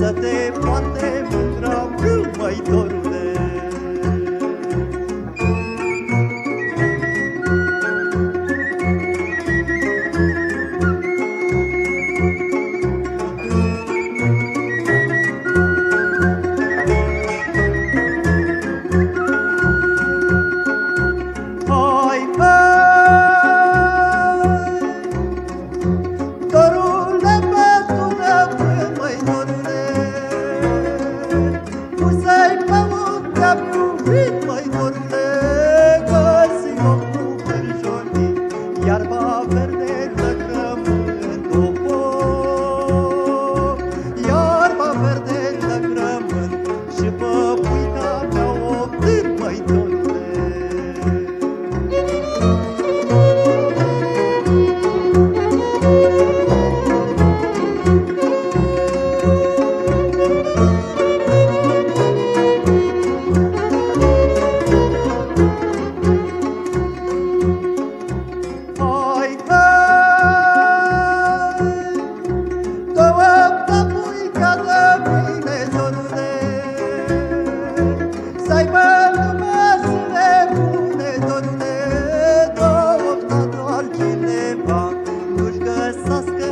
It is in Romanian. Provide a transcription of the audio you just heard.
Să te poate mândra mult mai dor. mai vorbe esas kız